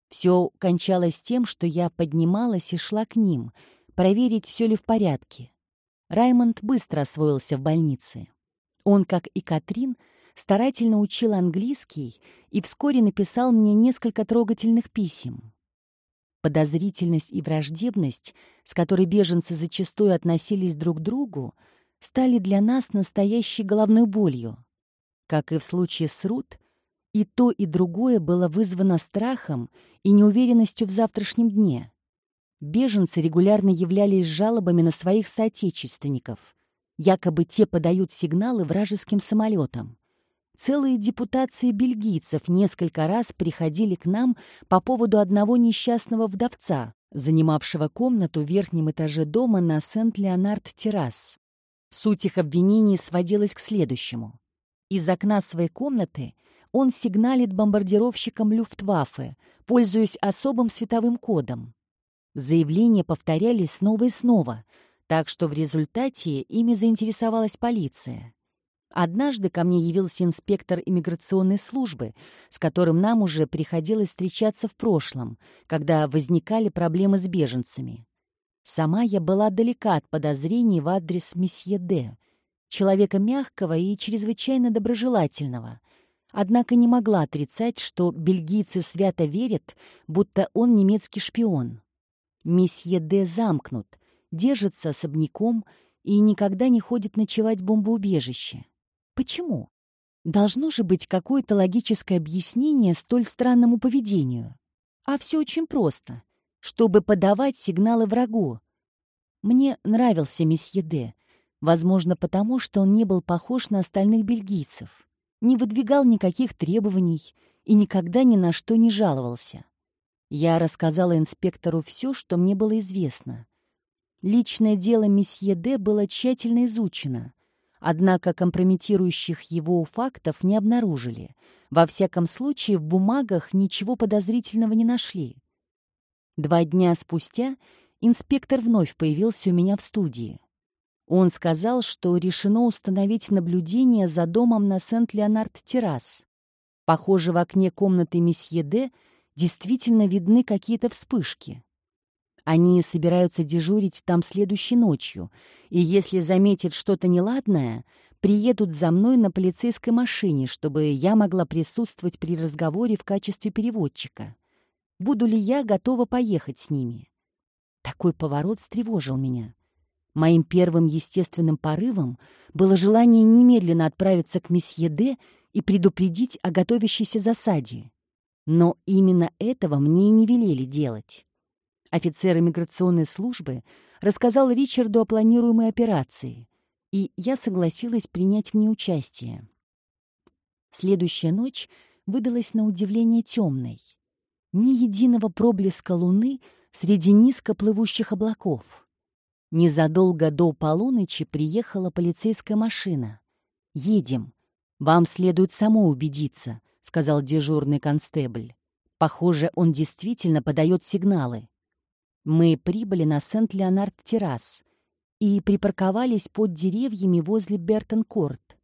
Все кончалось тем, что я поднималась и шла к ним, проверить, все ли в порядке. Раймонд быстро освоился в больнице. Он, как и Катрин, старательно учил английский и вскоре написал мне несколько трогательных писем. Подозрительность и враждебность, с которой беженцы зачастую относились друг к другу, стали для нас настоящей головной болью. Как и в случае с Рут, и то, и другое было вызвано страхом и неуверенностью в завтрашнем дне. Беженцы регулярно являлись жалобами на своих соотечественников. Якобы те подают сигналы вражеским самолетам. Целые депутации бельгийцев несколько раз приходили к нам по поводу одного несчастного вдовца, занимавшего комнату в верхнем этаже дома на Сент-Леонард-террас. Суть их обвинений сводилась к следующему. Из окна своей комнаты он сигналит бомбардировщикам Люфтваффе, пользуясь особым световым кодом. Заявления повторялись снова и снова, так что в результате ими заинтересовалась полиция. Однажды ко мне явился инспектор иммиграционной службы, с которым нам уже приходилось встречаться в прошлом, когда возникали проблемы с беженцами. Сама я была далека от подозрений в адрес месье Д, человека мягкого и чрезвычайно доброжелательного, однако не могла отрицать, что бельгийцы свято верят, будто он немецкий шпион. Месье Д. замкнут, держится особняком и никогда не ходит ночевать в бомбоубежище. Почему? Должно же быть какое-то логическое объяснение столь странному поведению. А все очень просто. Чтобы подавать сигналы врагу. Мне нравился месье Д. Возможно, потому что он не был похож на остальных бельгийцев. Не выдвигал никаких требований и никогда ни на что не жаловался. Я рассказала инспектору все, что мне было известно. Личное дело месье Д было тщательно изучено, однако компрометирующих его фактов не обнаружили. Во всяком случае, в бумагах ничего подозрительного не нашли. Два дня спустя инспектор вновь появился у меня в студии. Он сказал, что решено установить наблюдение за домом на Сент-Леонард-террас. Похоже, в окне комнаты месье Д действительно видны какие-то вспышки. Они собираются дежурить там следующей ночью, и если заметят что-то неладное, приедут за мной на полицейской машине, чтобы я могла присутствовать при разговоре в качестве переводчика. Буду ли я готова поехать с ними? Такой поворот встревожил меня. Моим первым естественным порывом было желание немедленно отправиться к месье Д и предупредить о готовящейся засаде. Но именно этого мне и не велели делать. Офицер иммиграционной службы рассказал Ричарду о планируемой операции, и я согласилась принять в ней участие. Следующая ночь выдалась на удивление темной. Ни единого проблеска луны среди низко плывущих облаков. Незадолго до полуночи приехала полицейская машина. «Едем. Вам следует само убедиться», — сказал дежурный констебль. «Похоже, он действительно подает сигналы». Мы прибыли на Сент-Леонард-террас и припарковались под деревьями возле Бертон-Корт.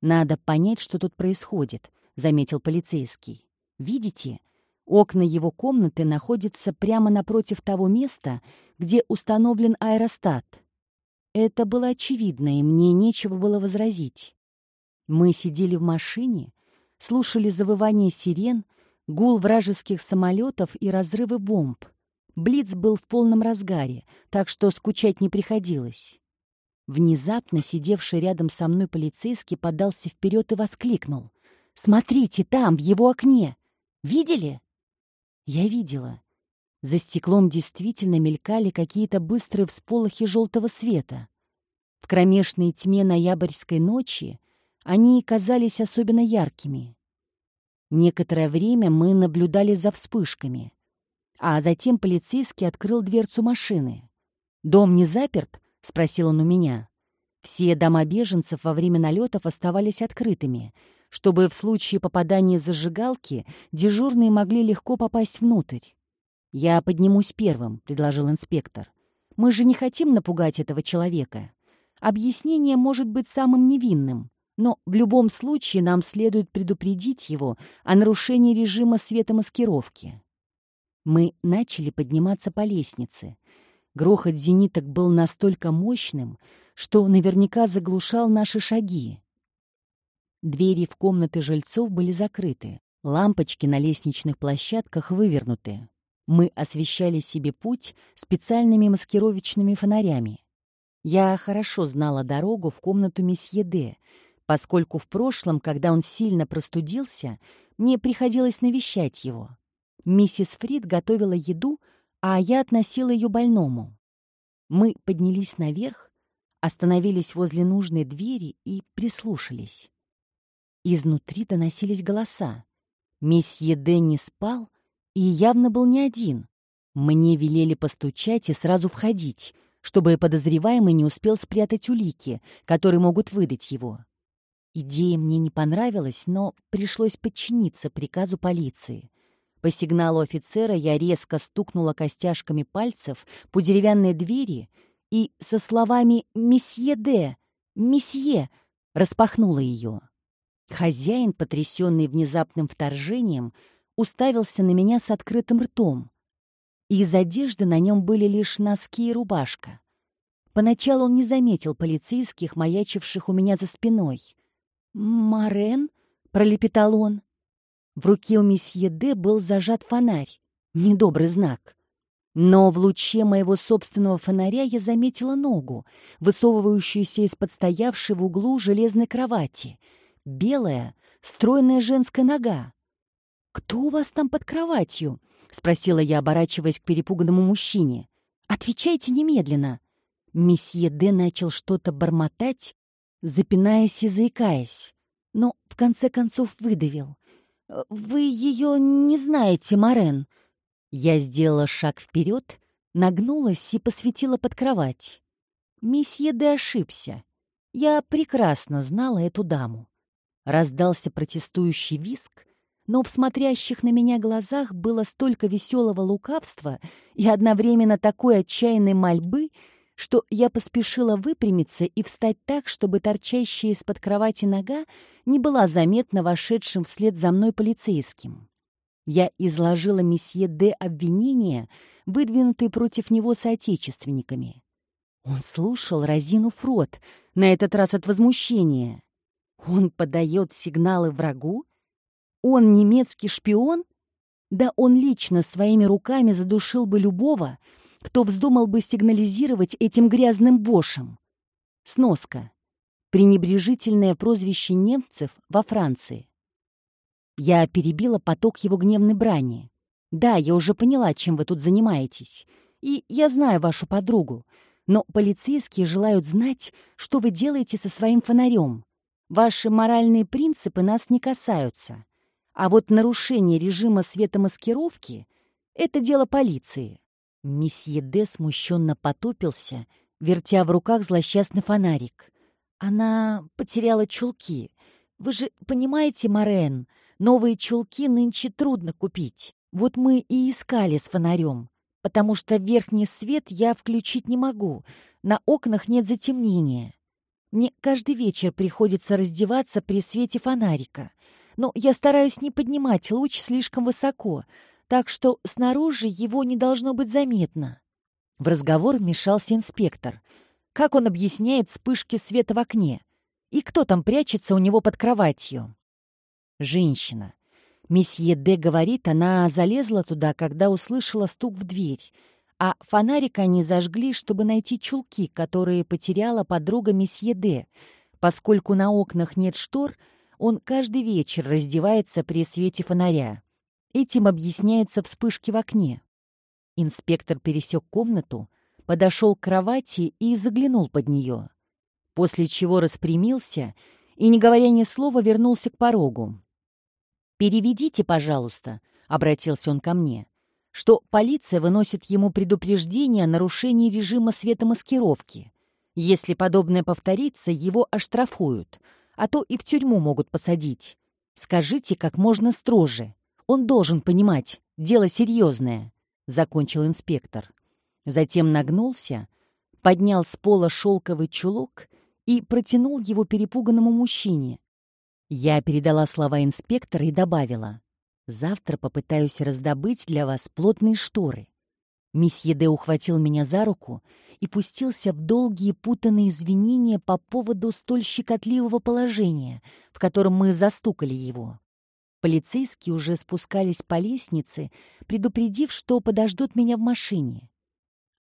«Надо понять, что тут происходит», — заметил полицейский. «Видите, окна его комнаты находятся прямо напротив того места, где установлен аэростат». Это было очевидно, и мне нечего было возразить. Мы сидели в машине, слушали завывание сирен, гул вражеских самолетов и разрывы бомб. Блиц был в полном разгаре, так что скучать не приходилось. Внезапно сидевший рядом со мной полицейский подался вперед и воскликнул. Смотрите, там, в его окне. Видели?» Я видела. За стеклом действительно мелькали какие-то быстрые всполохи желтого света. В кромешной тьме ноябрьской ночи они казались особенно яркими. Некоторое время мы наблюдали за вспышками, а затем полицейский открыл дверцу машины. «Дом не заперт?» — спросил он у меня. Все дома беженцев во время налетов оставались открытыми, чтобы в случае попадания зажигалки дежурные могли легко попасть внутрь. «Я поднимусь первым», — предложил инспектор. «Мы же не хотим напугать этого человека. Объяснение может быть самым невинным, но в любом случае нам следует предупредить его о нарушении режима светомаскировки». Мы начали подниматься по лестнице. Грохот зениток был настолько мощным, что наверняка заглушал наши шаги. Двери в комнаты жильцов были закрыты, лампочки на лестничных площадках вывернуты. Мы освещали себе путь специальными маскировочными фонарями. Я хорошо знала дорогу в комнату месье Д, поскольку в прошлом, когда он сильно простудился, мне приходилось навещать его. Миссис Фрид готовила еду, а я относила ее больному. Мы поднялись наверх, остановились возле нужной двери и прислушались. Изнутри доносились голоса. Месье Д не спал, и явно был не один. Мне велели постучать и сразу входить, чтобы подозреваемый не успел спрятать улики, которые могут выдать его. Идея мне не понравилась, но пришлось подчиниться приказу полиции. По сигналу офицера я резко стукнула костяшками пальцев по деревянной двери и со словами «Месье Д! Месье!» распахнула ее. Хозяин, потрясенный внезапным вторжением, уставился на меня с открытым ртом. Из одежды на нем были лишь носки и рубашка. Поначалу он не заметил полицейских, маячивших у меня за спиной. «Марен?» — пролепетал он. В руке у месье Д был зажат фонарь. Недобрый знак. Но в луче моего собственного фонаря я заметила ногу, высовывающуюся из-под стоявшей в углу железной кровати. Белая, стройная женская нога. «Кто у вас там под кроватью?» — спросила я, оборачиваясь к перепуганному мужчине. «Отвечайте немедленно». Месье Д начал что-то бормотать, запинаясь и заикаясь, но в конце концов выдавил. «Вы ее не знаете, Морен?» Я сделала шаг вперед, нагнулась и посветила под кровать. Месье Д ошибся. Я прекрасно знала эту даму. Раздался протестующий виск, но в смотрящих на меня глазах было столько веселого лукавства и одновременно такой отчаянной мольбы, что я поспешила выпрямиться и встать так, чтобы торчащая из-под кровати нога не была заметна вошедшим вслед за мной полицейским. Я изложила месье Д. обвинения, выдвинутые против него соотечественниками. Он слушал, разинув рот, на этот раз от возмущения. Он подает сигналы врагу? Он немецкий шпион? Да он лично своими руками задушил бы любого, кто вздумал бы сигнализировать этим грязным бошем. Сноска. Пренебрежительное прозвище немцев во Франции. Я перебила поток его гневной брани. «Да, я уже поняла, чем вы тут занимаетесь. И я знаю вашу подругу. Но полицейские желают знать, что вы делаете со своим фонарем. Ваши моральные принципы нас не касаются. А вот нарушение режима светомаскировки — это дело полиции. Месье Д смущенно потупился, вертя в руках злосчастный фонарик. Она потеряла чулки. Вы же понимаете, Морен, новые чулки нынче трудно купить. Вот мы и искали с фонарем, потому что верхний свет я включить не могу, на окнах нет затемнения. Мне каждый вечер приходится раздеваться при свете фонарика — но я стараюсь не поднимать луч слишком высоко, так что снаружи его не должно быть заметно. В разговор вмешался инспектор. Как он объясняет вспышки света в окне? И кто там прячется у него под кроватью? Женщина. Месье Д. говорит, она залезла туда, когда услышала стук в дверь, а фонарик они зажгли, чтобы найти чулки, которые потеряла подруга месье Д. Поскольку на окнах нет штор — Он каждый вечер раздевается при свете фонаря. Этим объясняются вспышки в окне. Инспектор пересек комнату, подошел к кровати и заглянул под нее, после чего распрямился и, не говоря ни слова, вернулся к порогу. «Переведите, пожалуйста», — обратился он ко мне, что полиция выносит ему предупреждение о нарушении режима светомаскировки. Если подобное повторится, его оштрафуют, а то и в тюрьму могут посадить. Скажите как можно строже. Он должен понимать, дело серьезное, закончил инспектор. Затем нагнулся, поднял с пола шелковый чулок и протянул его перепуганному мужчине. Я передала слова инспектора и добавила. «Завтра попытаюсь раздобыть для вас плотные шторы». Месье Де ухватил меня за руку и пустился в долгие путанные извинения по поводу столь щекотливого положения, в котором мы застукали его. Полицейские уже спускались по лестнице, предупредив, что подождут меня в машине.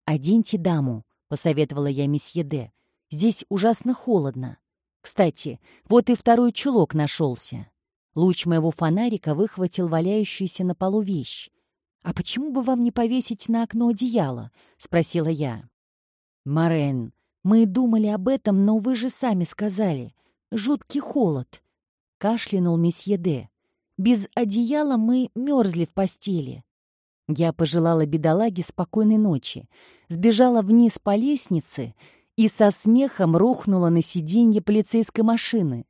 «Оденьте даму», — посоветовала я месье Де. «Здесь ужасно холодно. Кстати, вот и второй чулок нашелся». Луч моего фонарика выхватил валяющуюся на полу вещь. «А почему бы вам не повесить на окно одеяло?» — спросила я. «Морен, мы думали об этом, но вы же сами сказали. Жуткий холод!» — кашлянул месье Де. «Без одеяла мы мерзли в постели». Я пожелала бедолаге спокойной ночи, сбежала вниз по лестнице и со смехом рухнула на сиденье полицейской машины.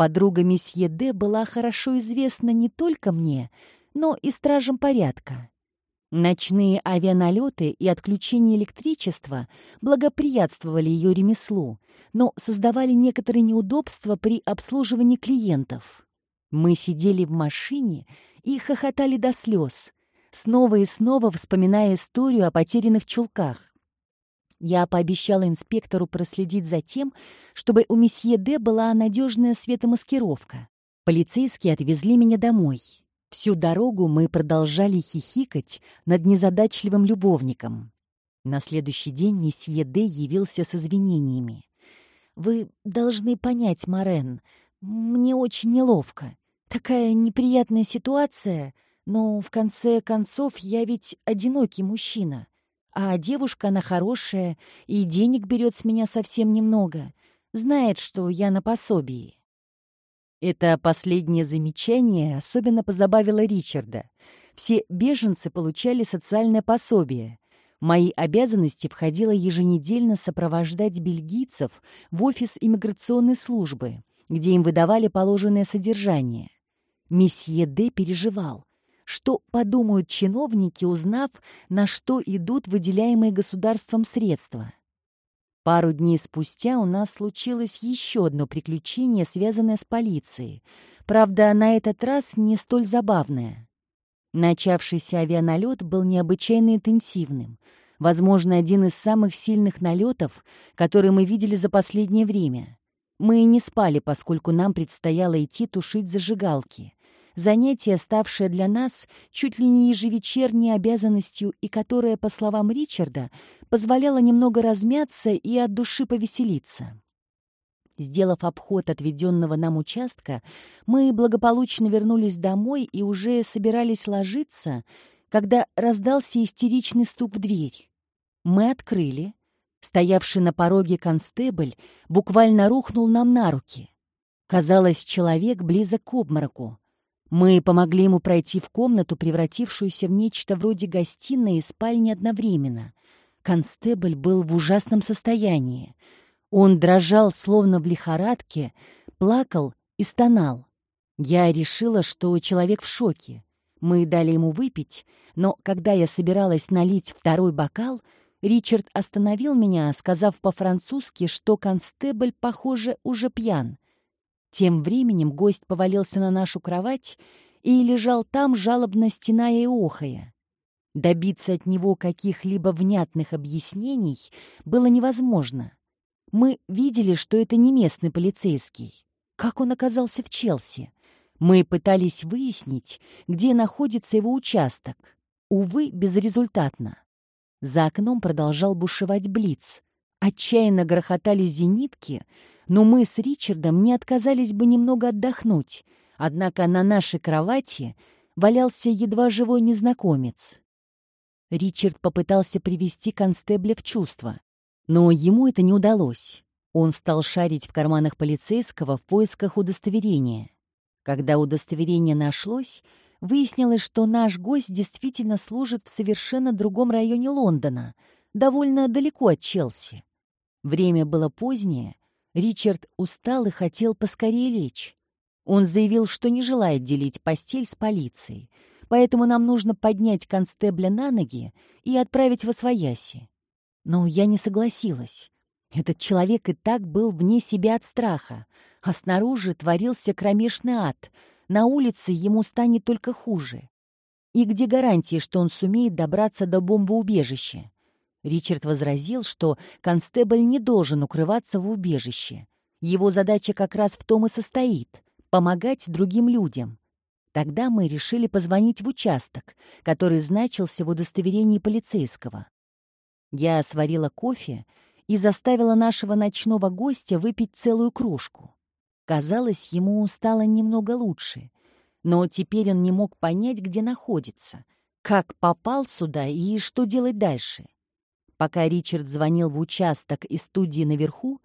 Подруга месье Де была хорошо известна не только мне, но и стражам порядка. Ночные авианалеты и отключение электричества благоприятствовали ее ремеслу, но создавали некоторые неудобства при обслуживании клиентов. Мы сидели в машине и хохотали до слез, снова и снова вспоминая историю о потерянных чулках. Я пообещала инспектору проследить за тем, чтобы у месье Д была надежная светомаскировка. Полицейские отвезли меня домой. Всю дорогу мы продолжали хихикать над незадачливым любовником. На следующий день месье Д явился с извинениями. «Вы должны понять, Морен, мне очень неловко. Такая неприятная ситуация, но в конце концов я ведь одинокий мужчина. А девушка, она хорошая, и денег берет с меня совсем немного. Знает, что я на пособии. Это последнее замечание особенно позабавило Ричарда. Все беженцы получали социальное пособие. мои обязанности входило еженедельно сопровождать бельгийцев в офис иммиграционной службы, где им выдавали положенное содержание. Месье Д переживал, что подумают чиновники, узнав, на что идут выделяемые государством средства. Пару дней спустя у нас случилось еще одно приключение, связанное с полицией. Правда, на этот раз не столь забавное. Начавшийся авианалет был необычайно интенсивным. Возможно, один из самых сильных налетов, которые мы видели за последнее время. Мы не спали, поскольку нам предстояло идти тушить зажигалки занятие, ставшее для нас чуть ли не ежевечерней обязанностью и которое, по словам Ричарда, позволяло немного размяться и от души повеселиться. Сделав обход отведенного нам участка, мы благополучно вернулись домой и уже собирались ложиться, когда раздался истеричный стук в дверь. Мы открыли. Стоявший на пороге констебль буквально рухнул нам на руки. Казалось, человек близок к обмороку. Мы помогли ему пройти в комнату, превратившуюся в нечто вроде гостиной и спальни одновременно. Констебль был в ужасном состоянии. Он дрожал, словно в лихорадке, плакал и стонал. Я решила, что человек в шоке. Мы дали ему выпить, но когда я собиралась налить второй бокал, Ричард остановил меня, сказав по-французски, что констебль, похоже, уже пьян. Тем временем гость повалился на нашу кровать и лежал там, жалобно стеная и охая. Добиться от него каких-либо внятных объяснений было невозможно. Мы видели, что это не местный полицейский. Как он оказался в Челси? Мы пытались выяснить, где находится его участок. Увы, безрезультатно. За окном продолжал бушевать блиц. Отчаянно грохотали зенитки — но мы с Ричардом не отказались бы немного отдохнуть, однако на нашей кровати валялся едва живой незнакомец. Ричард попытался привести констебля в чувство, но ему это не удалось. Он стал шарить в карманах полицейского в поисках удостоверения. Когда удостоверение нашлось, выяснилось, что наш гость действительно служит в совершенно другом районе Лондона, довольно далеко от Челси. Время было позднее, Ричард устал и хотел поскорее лечь. Он заявил, что не желает делить постель с полицией, поэтому нам нужно поднять констебля на ноги и отправить в Освояси. Но я не согласилась. Этот человек и так был вне себя от страха, а снаружи творился кромешный ад. На улице ему станет только хуже. И где гарантии, что он сумеет добраться до бомбоубежища? Ричард возразил, что констебль не должен укрываться в убежище. Его задача как раз в том и состоит — помогать другим людям. Тогда мы решили позвонить в участок, который значился в удостоверении полицейского. Я сварила кофе и заставила нашего ночного гостя выпить целую кружку. Казалось, ему стало немного лучше, но теперь он не мог понять, где находится, как попал сюда и что делать дальше. Пока Ричард звонил в участок и студии наверху,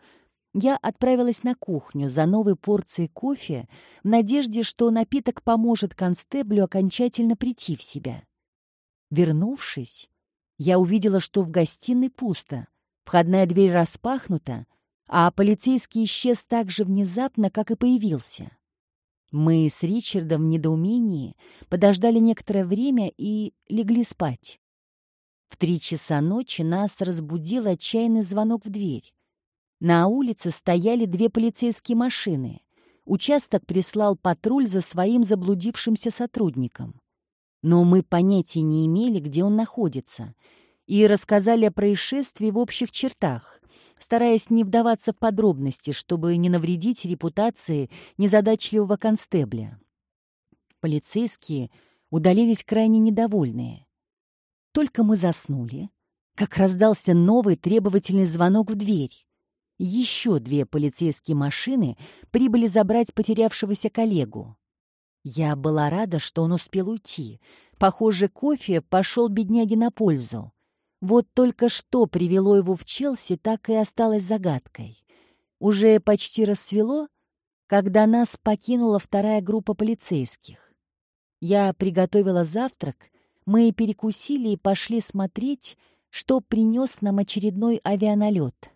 я отправилась на кухню за новой порцией кофе в надежде, что напиток поможет констеблю окончательно прийти в себя. Вернувшись, я увидела, что в гостиной пусто, входная дверь распахнута, а полицейский исчез так же внезапно, как и появился. Мы с Ричардом в недоумении подождали некоторое время и легли спать. В три часа ночи нас разбудил отчаянный звонок в дверь. На улице стояли две полицейские машины. Участок прислал патруль за своим заблудившимся сотрудником. Но мы понятия не имели, где он находится, и рассказали о происшествии в общих чертах, стараясь не вдаваться в подробности, чтобы не навредить репутации незадачливого констебля. Полицейские удалились крайне недовольные. Только мы заснули, как раздался новый требовательный звонок в дверь. Еще две полицейские машины прибыли забрать потерявшегося коллегу. Я была рада, что он успел уйти. Похоже, кофе пошел бедняге на пользу. Вот только что привело его в Челси, так и осталось загадкой. Уже почти рассвело, когда нас покинула вторая группа полицейских. Я приготовила завтрак, мы перекусили и пошли смотреть, что принес нам очередной авианалет —